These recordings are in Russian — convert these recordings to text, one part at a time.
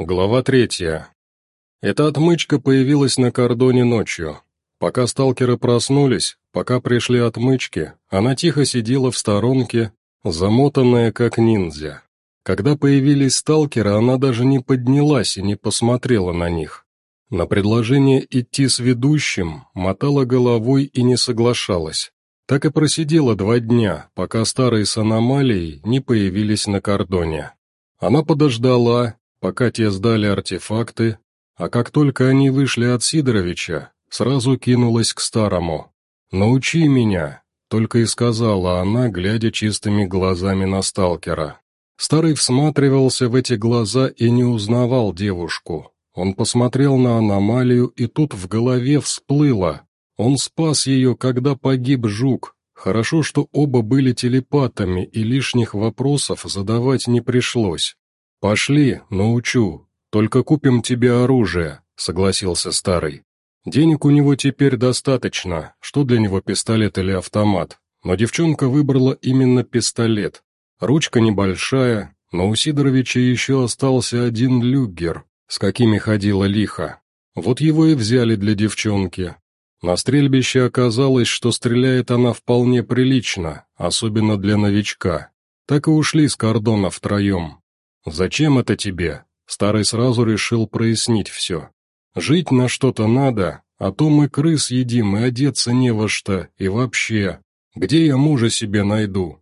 Глава третья. Эта отмычка появилась на кордоне ночью. Пока сталкеры проснулись, пока пришли отмычки, она тихо сидела в сторонке, замотанная как ниндзя. Когда появились сталкеры, она даже не поднялась и не посмотрела на них. На предложение идти с ведущим мотала головой и не соглашалась. Так и просидела два дня, пока старые с аномалией не появились на кордоне. Она подождала, пока те сдали артефакты, а как только они вышли от Сидоровича, сразу кинулась к старому. «Научи меня», — только и сказала она, глядя чистыми глазами на сталкера. Старый всматривался в эти глаза и не узнавал девушку. Он посмотрел на аномалию, и тут в голове всплыло. Он спас ее, когда погиб жук. Хорошо, что оба были телепатами, и лишних вопросов задавать не пришлось. «Пошли, научу. Только купим тебе оружие», — согласился старый. Денег у него теперь достаточно, что для него пистолет или автомат. Но девчонка выбрала именно пистолет. Ручка небольшая, но у Сидоровича еще остался один люгер, с какими ходила лиха. Вот его и взяли для девчонки. На стрельбище оказалось, что стреляет она вполне прилично, особенно для новичка. Так и ушли с кордона втроем. «Зачем это тебе?» Старый сразу решил прояснить все. «Жить на что-то надо, а то мы крыс едим и одеться не во что, и вообще. Где я мужа себе найду?»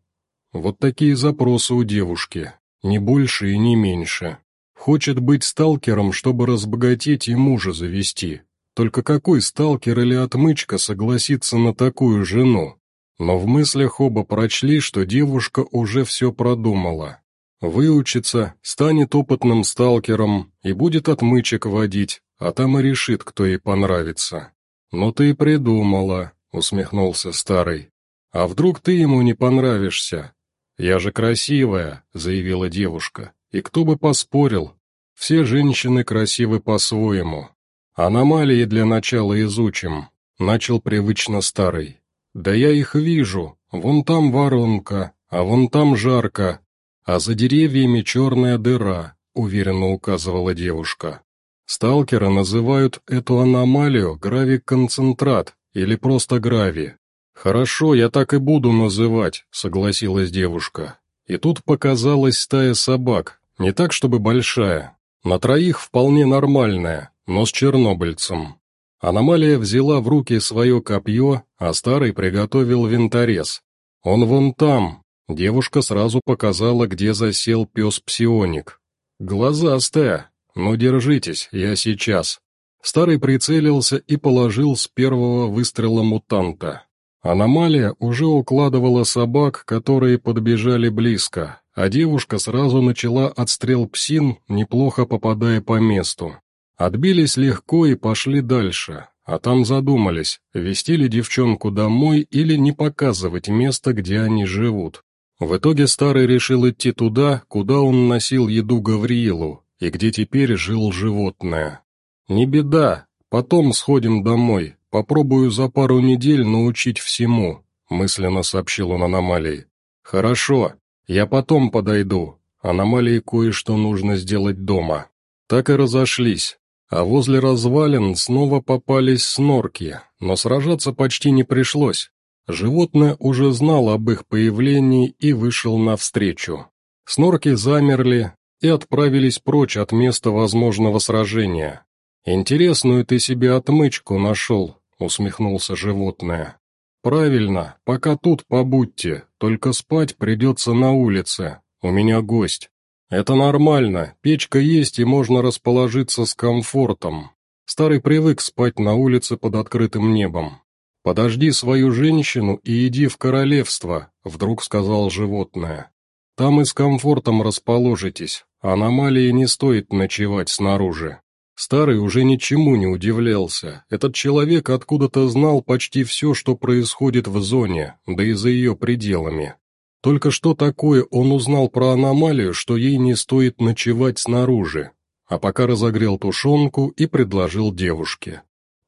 Вот такие запросы у девушки, не больше и не меньше. Хочет быть сталкером, чтобы разбогатеть и мужа завести. Только какой сталкер или отмычка согласится на такую жену? Но в мыслях оба прочли, что девушка уже все продумала. Выучится, станет опытным сталкером и будет отмычек водить, а там и решит, кто ей понравится. «Ну ты и придумала», — усмехнулся старый. «А вдруг ты ему не понравишься?» «Я же красивая», — заявила девушка. «И кто бы поспорил? Все женщины красивы по-своему. Аномалии для начала изучим», — начал привычно старый. «Да я их вижу. Вон там воронка, а вон там жарко, «А за деревьями черная дыра», — уверенно указывала девушка. Сталкеры называют эту аномалию гравиконцентрат или просто грави. «Хорошо, я так и буду называть», — согласилась девушка. И тут показалась стая собак, не так чтобы большая, на троих вполне нормальная, но с чернобыльцем. Аномалия взяла в руки свое копье, а старый приготовил винторез. «Он вон там», Девушка сразу показала, где засел пес-псионик. «Глазастая! Ну, держитесь, я сейчас!» Старый прицелился и положил с первого выстрела мутанта. Аномалия уже укладывала собак, которые подбежали близко, а девушка сразу начала отстрел псин, неплохо попадая по месту. Отбились легко и пошли дальше, а там задумались, вести ли девчонку домой или не показывать место, где они живут. В итоге старый решил идти туда, куда он носил еду Гавриилу, и где теперь жил животное. «Не беда, потом сходим домой, попробую за пару недель научить всему», мысленно сообщил он аномалии. «Хорошо, я потом подойду, аномалии кое-что нужно сделать дома». Так и разошлись, а возле развалин снова попались снорки, но сражаться почти не пришлось. Животное уже знало об их появлении и вышел навстречу. Снорки замерли и отправились прочь от места возможного сражения. «Интересную ты себе отмычку нашел», — усмехнулся животное. «Правильно, пока тут побудьте, только спать придется на улице, у меня гость. Это нормально, печка есть и можно расположиться с комфортом. Старый привык спать на улице под открытым небом. «Подожди свою женщину и иди в королевство», — вдруг сказал животное. «Там и с комфортом расположитесь, аномалии не стоит ночевать снаружи». Старый уже ничему не удивлялся. Этот человек откуда-то знал почти все, что происходит в зоне, да и за ее пределами. Только что такое он узнал про аномалию, что ей не стоит ночевать снаружи, а пока разогрел тушенку и предложил девушке.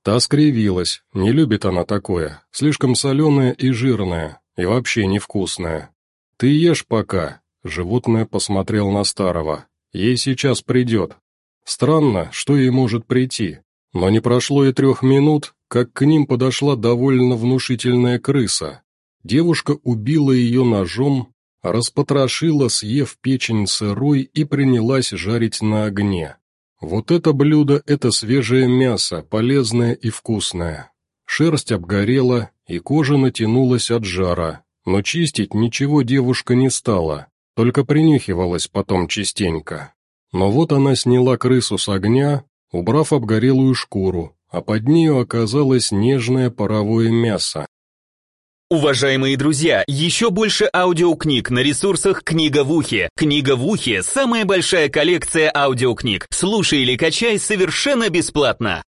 Та скривилась, не любит она такое, слишком соленое и жирное, и вообще невкусное. «Ты ешь пока», — животное посмотрел на старого, «ей сейчас придет». Странно, что ей может прийти. Но не прошло и трех минут, как к ним подошла довольно внушительная крыса. Девушка убила ее ножом, распотрошила, съев печень сырой и принялась жарить на огне. Вот это блюдо – это свежее мясо, полезное и вкусное. Шерсть обгорела, и кожа натянулась от жара, но чистить ничего девушка не стала, только принюхивалась потом частенько. Но вот она сняла крысу с огня, убрав обгорелую шкуру, а под нею оказалось нежное паровое мясо. Уважаемые друзья, еще больше аудиокниг на ресурсах «Книга в ухе». «Книга в ухе» — самая большая коллекция аудиокниг. Слушай или качай совершенно бесплатно.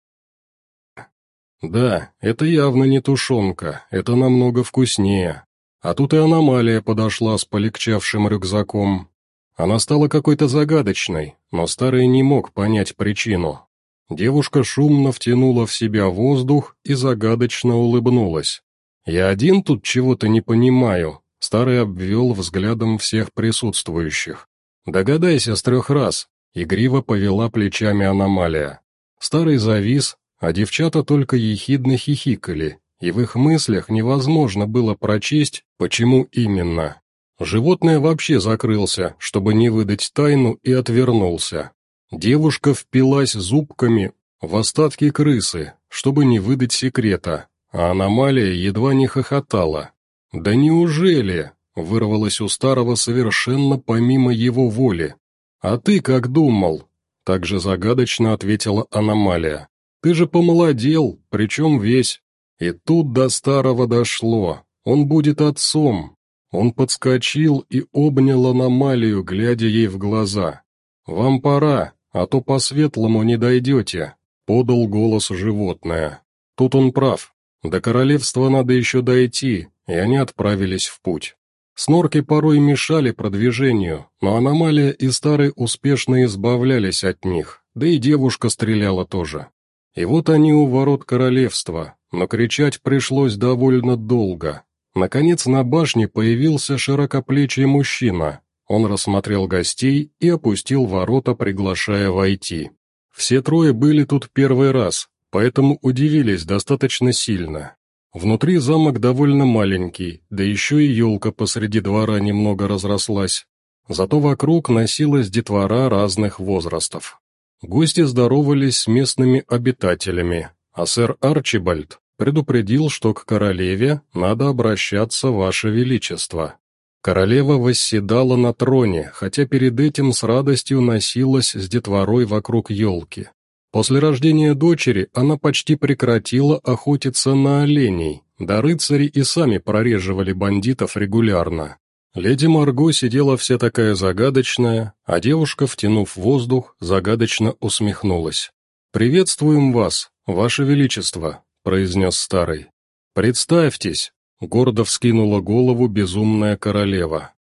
Да, это явно не тушенка, это намного вкуснее. А тут и аномалия подошла с полегчавшим рюкзаком. Она стала какой-то загадочной, но старый не мог понять причину. Девушка шумно втянула в себя воздух и загадочно улыбнулась. «Я один тут чего-то не понимаю», — старый обвел взглядом всех присутствующих. «Догадайся с трех раз», — игриво повела плечами аномалия. Старый завис, а девчата только ехидно хихикали, и в их мыслях невозможно было прочесть, почему именно. Животное вообще закрылся, чтобы не выдать тайну, и отвернулся. Девушка впилась зубками в остатки крысы, чтобы не выдать секрета, а аномалия едва не хохотала. «Да неужели?» — вырвалось у старого совершенно помимо его воли. «А ты как думал?» — также загадочно ответила аномалия. «Ты же помолодел, причем весь. И тут до старого дошло. Он будет отцом». Он подскочил и обнял аномалию, глядя ей в глаза. «Вам пора, а то по-светлому не дойдете», — подал голос животное. Тут он прав. До королевства надо еще дойти, и они отправились в путь. Снорки порой мешали продвижению, но аномалия и старый успешно избавлялись от них, да и девушка стреляла тоже. И вот они у ворот королевства, но кричать пришлось довольно долго. Наконец на башне появился широкоплечий мужчина. Он рассмотрел гостей и опустил ворота, приглашая войти. Все трое были тут первый раз, поэтому удивились достаточно сильно. Внутри замок довольно маленький, да еще и елка посреди двора немного разрослась. Зато вокруг носилась детвора разных возрастов. Гости здоровались с местными обитателями, а сэр Арчибальд предупредил, что к королеве надо обращаться Ваше Величество. Королева восседала на троне, хотя перед этим с радостью носилась с детворой вокруг елки. После рождения дочери она почти прекратила охотиться на оленей, да рыцари и сами прореживали бандитов регулярно. Леди Марго сидела вся такая загадочная, а девушка, втянув воздух, загадочно усмехнулась. «Приветствуем вас, ваше величество», — произнес старый. «Представьтесь», — гордо вскинула голову безумная королева.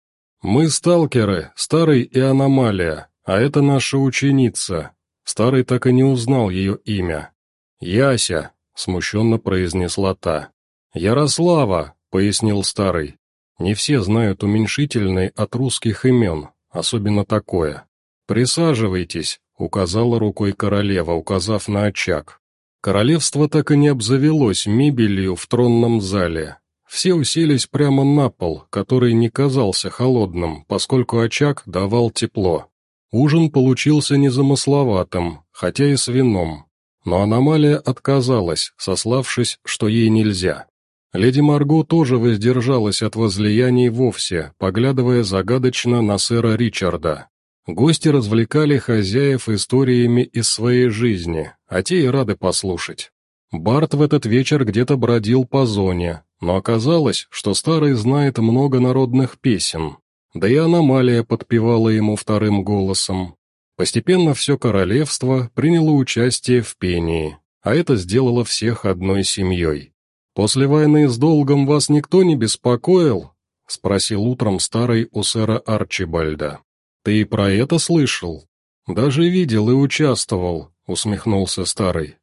«Мы сталкеры, старый и аномалия, а это наша ученица, Старый так и не узнал ее имя. «Яся», — смущенно произнесла та. «Ярослава», — пояснил старый. «Не все знают уменьшительные от русских имен, особенно такое. Присаживайтесь», — указала рукой королева, указав на очаг. Королевство так и не обзавелось мебелью в тронном зале. Все уселись прямо на пол, который не казался холодным, поскольку очаг давал тепло. Ужин получился незамысловатым, хотя и с вином, но аномалия отказалась, сославшись, что ей нельзя. Леди Марго тоже воздержалась от возлияний вовсе, поглядывая загадочно на сэра Ричарда. Гости развлекали хозяев историями из своей жизни, а те и рады послушать. Барт в этот вечер где-то бродил по зоне, но оказалось, что старый знает много народных песен, да и аномалия подпевала ему вторым голосом. Постепенно все королевство приняло участие в пении, а это сделало всех одной семьей. «После войны с долгом вас никто не беспокоил?» — спросил утром старый у сэра Арчибальда. «Ты и про это слышал?» «Даже видел и участвовал», — усмехнулся старый.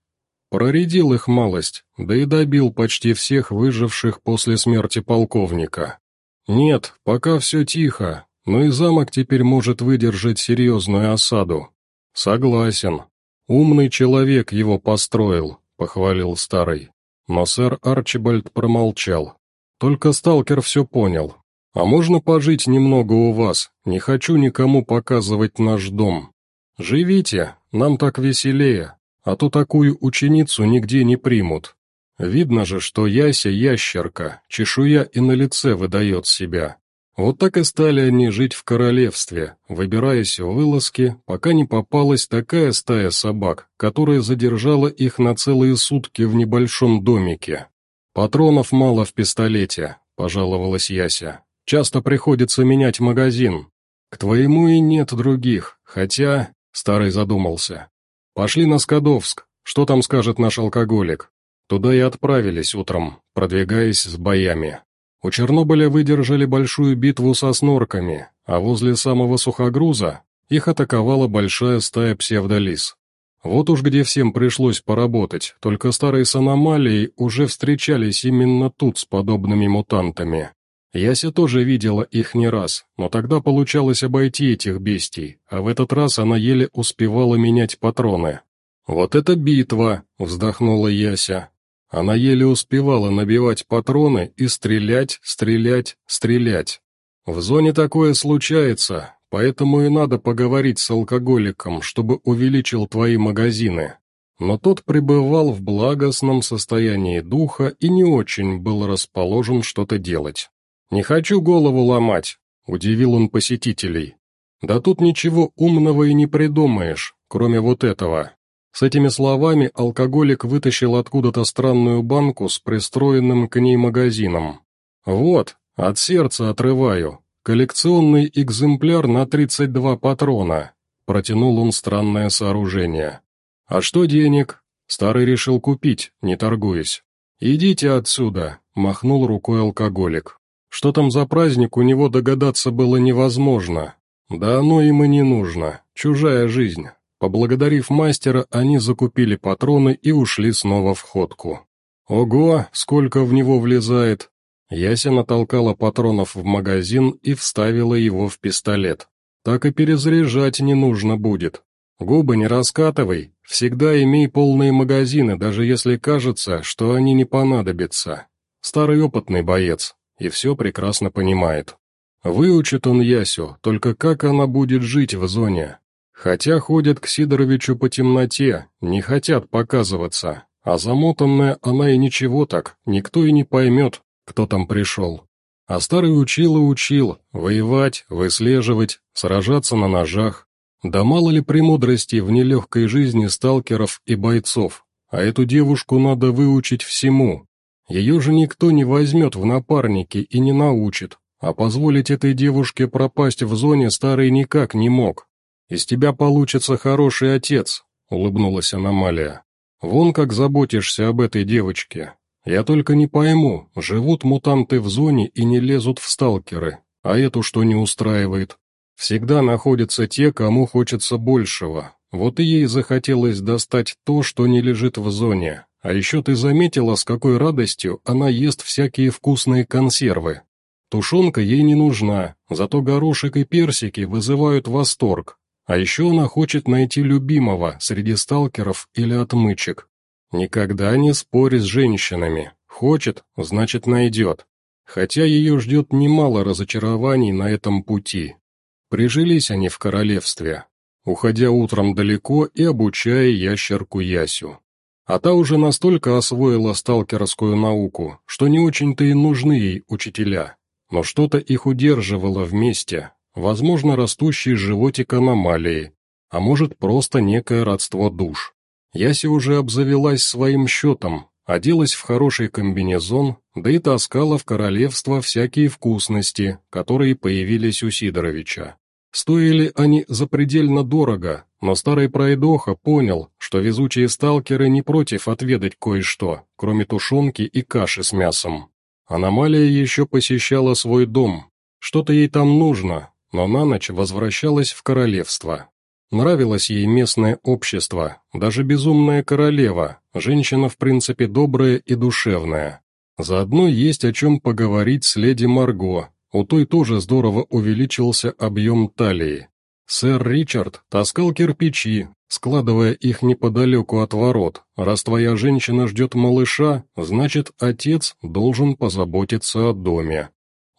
Проредил их малость, да и добил почти всех выживших после смерти полковника. «Нет, пока все тихо, но и замок теперь может выдержать серьезную осаду. Согласен. Умный человек его построил, похвалил старый. Но сэр Арчибальд промолчал. Только сталкер все понял. А можно пожить немного у вас? Не хочу никому показывать наш дом. Живите, нам так веселее, а то такую ученицу нигде не примут. Видно же, что Яся ящерка, чешуя и на лице выдает себя. Вот так и стали они жить в королевстве, выбираясь в вылазки, пока не попалась такая стая собак, которая задержала их на целые сутки в небольшом домике. «Патронов мало в пистолете», — пожаловалась Яся. «Часто приходится менять магазин. К твоему и нет других, хотя...» — старый задумался. «Пошли на Скадовск, что там скажет наш алкоголик?» Туда и отправились утром, продвигаясь с боями. У Чернобыля выдержали большую битву со снорками, а возле самого сухогруза их атаковала большая стая псевдолис. Вот уж где всем пришлось поработать, только старые с аномалией уже встречались именно тут с подобными мутантами. Яся тоже видела их не раз, но тогда получалось обойти этих бестий, а в этот раз она еле успевала менять патроны. «Вот это битва!» — вздохнула Яся. Она еле успевала набивать патроны и стрелять, стрелять, стрелять. В зоне такое случается, поэтому и надо поговорить с алкоголиком, чтобы увеличил твои магазины. Но тот пребывал в благостном состоянии духа и не очень был расположен что-то делать. «Не хочу голову ломать», — удивил он посетителей. «Да тут ничего умного и не придумаешь, кроме вот этого. С этими словами алкоголик вытащил откуда-то странную банку с пристроенным к ней магазином. «Вот, от сердца отрываю. Коллекционный экземпляр на 32 патрона», — протянул он странное сооружение. «А что денег?» Старый решил купить, не торгуясь. «Идите отсюда», — махнул рукой алкоголик. Что там за праздник, у него догадаться было невозможно. Да оно им и не нужно, чужая жизнь. Поблагодарив мастера, они закупили патроны и ушли снова в ходку. Ого, сколько в него влезает! Яся натолкала патронов в магазин и вставила его в пистолет. Так и перезаряжать не нужно будет. Губы не раскатывай, всегда имей полные магазины, даже если кажется, что они не понадобятся. Старый опытный боец, и все прекрасно понимает. Выучит он Ясю, только как она будет жить в зоне, Хотя ходят к Сидоровичу по темноте, не хотят показываться, а замотанная она и ничего так, никто и не поймет, кто там пришел. А старый учил и учил, воевать, выслеживать, сражаться на ножах. Да мало ли премудростей в нелегкой жизни сталкеров и бойцов, а эту девушку надо выучить всему. Ее же никто не возьмет в напарники и не научит, а позволить этой девушке пропасть в зоне старый никак не мог. «Из тебя получится хороший отец», — улыбнулась аномалия. «Вон как заботишься об этой девочке. Я только не пойму, живут мутанты в зоне и не лезут в сталкеры, а эту что не устраивает? Всегда находятся те, кому хочется большего. Вот и ей захотелось достать то, что не лежит в зоне. А еще ты заметила, с какой радостью она ест всякие вкусные консервы. Тушенка ей не нужна, зато горошек и персики вызывают восторг, а еще она хочет найти любимого среди сталкеров или отмычек. Никогда не спорь с женщинами. Хочет, значит найдет. Хотя ее ждет немало разочарований на этом пути. Прижились они в королевстве, уходя утром далеко и обучая ящерку Ясю. А та уже настолько освоила сталкерскую науку, что не очень-то и нужны ей учителя. Но что-то их удерживало вместе, возможно, растущий животик аномалии, а может, просто некое родство душ. Яси уже обзавелась своим счетом, оделась в хороший комбинезон, да и таскала в королевство всякие вкусности, которые появились у Сидоровича. Стоили они запредельно дорого, но старый пройдоха понял, что везучие сталкеры не против отведать кое-что, кроме тушенки и каши с мясом. Аномалия еще посещала свой дом. Что-то ей там нужно, но на ночь возвращалась в королевство. Нравилось ей местное общество, даже безумная королева, женщина в принципе добрая и душевная. Заодно есть о чем поговорить с леди Марго, у той тоже здорово увеличился объем талии. Сэр Ричард таскал кирпичи, складывая их неподалеку от ворот. Раз твоя женщина ждет малыша, значит, отец должен позаботиться о доме.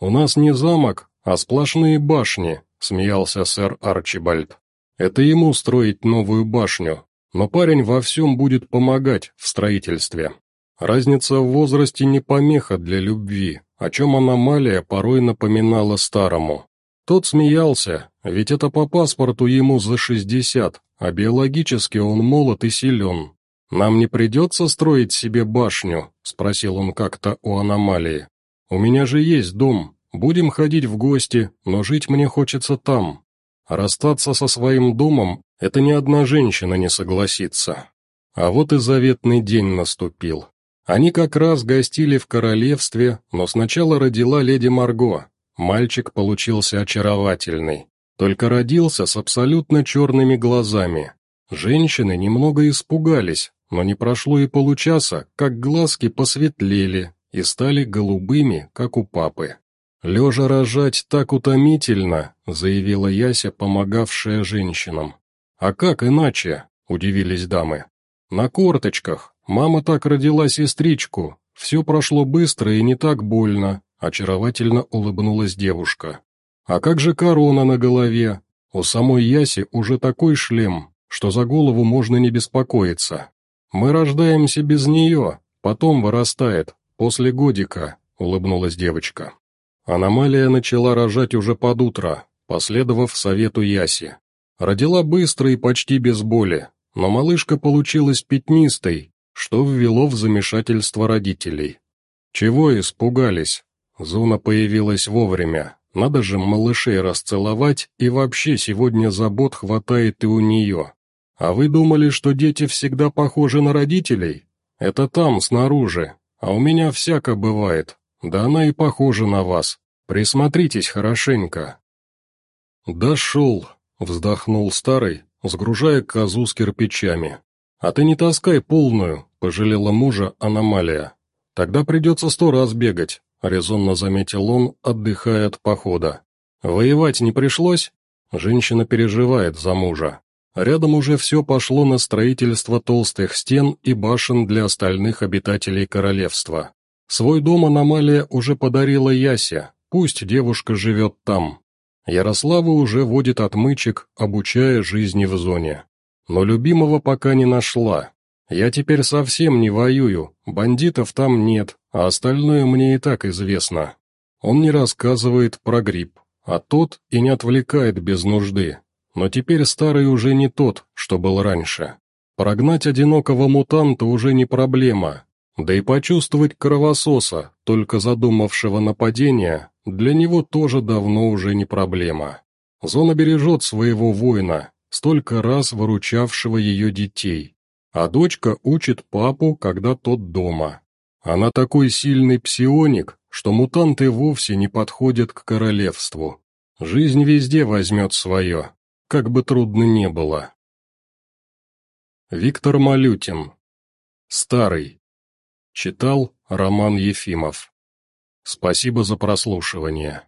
У нас не замок, а сплошные башни, смеялся сэр Арчибальд. Это ему строить новую башню, но парень во всем будет помогать в строительстве. Разница в возрасте не помеха для любви, о чем аномалия порой напоминала старому. Тот смеялся, ведь это по паспорту ему за шестьдесят, а биологически он молод и силен. «Нам не придется строить себе башню?» — спросил он как-то у аномалии. «У меня же есть дом, будем ходить в гости, но жить мне хочется там. расстаться со своим домом — это ни одна женщина не согласится». А вот и заветный день наступил. Они как раз гостили в королевстве, но сначала родила леди Марго. Мальчик получился очаровательный, только родился с абсолютно черными глазами. Женщины немного испугались, но не прошло и получаса, как глазки посветлели и стали голубыми, как у папы. «Лежа рожать так утомительно», — заявила Яся, помогавшая женщинам. «А как иначе?» — удивились дамы. «На корточках, «Мама так родила сестричку. Все прошло быстро и не так больно», — очаровательно улыбнулась девушка. «А как же корона на голове? У самой Яси уже такой шлем, что за голову можно не беспокоиться. Мы рождаемся без нее, потом вырастает, после годика», — улыбнулась девочка. Аномалия начала рожать уже под утро, последовав совету Яси. Родила быстро и почти без боли, но малышка получилась пятнистой, что ввело в замешательство родителей. Чего испугались? Зона появилась вовремя. Надо же малышей расцеловать, и вообще сегодня забот хватает и у нее. А вы думали, что дети всегда похожи на родителей? Это там, снаружи. А у меня всяко бывает. Да она и похожа на вас. Присмотритесь хорошенько. «Дошел», — вздохнул старый, сгружая козу с кирпичами. «А ты не таскай полную», — пожалела мужа аномалия. «Тогда придется сто раз бегать», — резонно заметил он, отдыхая от похода. «Воевать не пришлось?» Женщина переживает за мужа. Рядом уже все пошло на строительство толстых стен и башен для остальных обитателей королевства. Свой дом аномалия уже подарила Ясе, пусть девушка живет там. Ярослава уже водит отмычек, обучая жизни в зоне. Но любимого пока не нашла. Я теперь совсем не воюю, бандитов там нет, а остальное мне и так известно. Он не рассказывает про грипп, а тот и не отвлекает без нужды. Но теперь старый уже не тот, что был раньше. Прогнать одинокого мутанта уже не проблема, да и почувствовать кровососа, только задумавшего нападение, для него тоже давно уже не проблема. Зона бережет своего воина, столько раз выручавшего ее детей. А дочка учит папу, когда тот дома. Она такой сильный псионик, что мутанты вовсе не подходят к королевству. Жизнь везде возьмет свое, как бы трудно не было. Виктор Малютин. Старый. Читал Роман Ефимов. Спасибо за прослушивание.